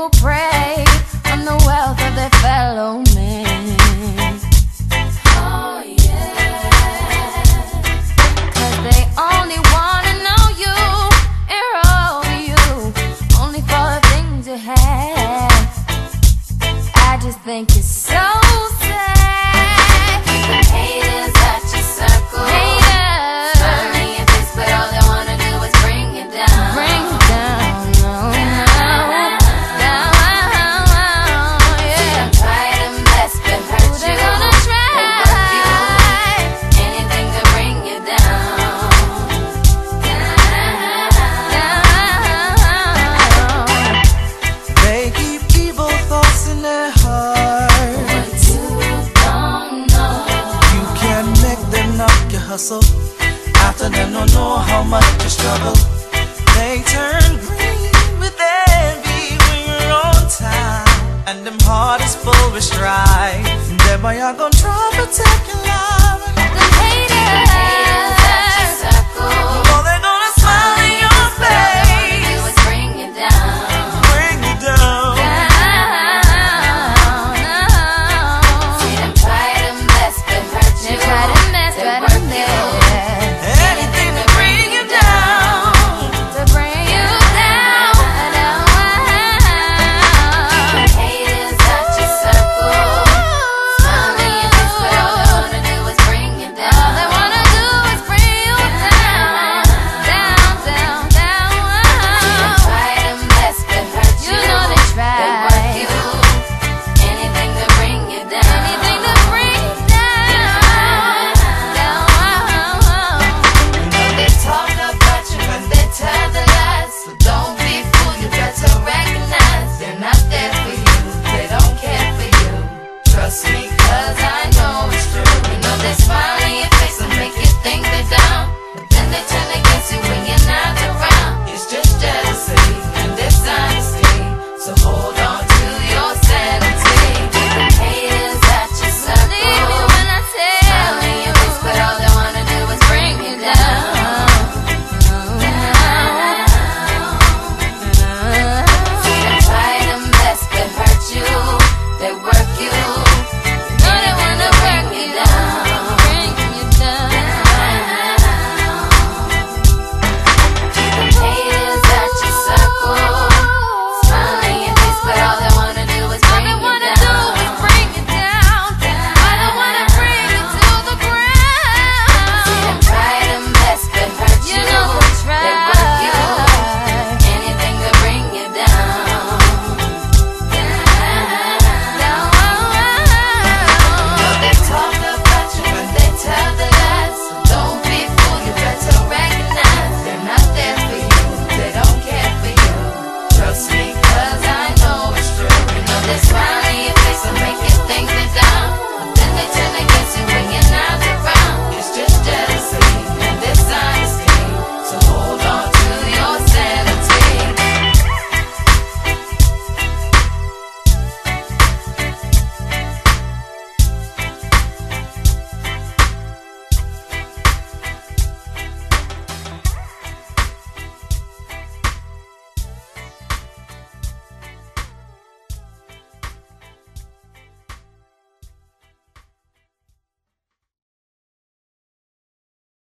will pray. Them, don't know how much you struggle. They turn green with envy when you're on time. And them heart is full with strife. Boy are gonna try to protect your life. The haters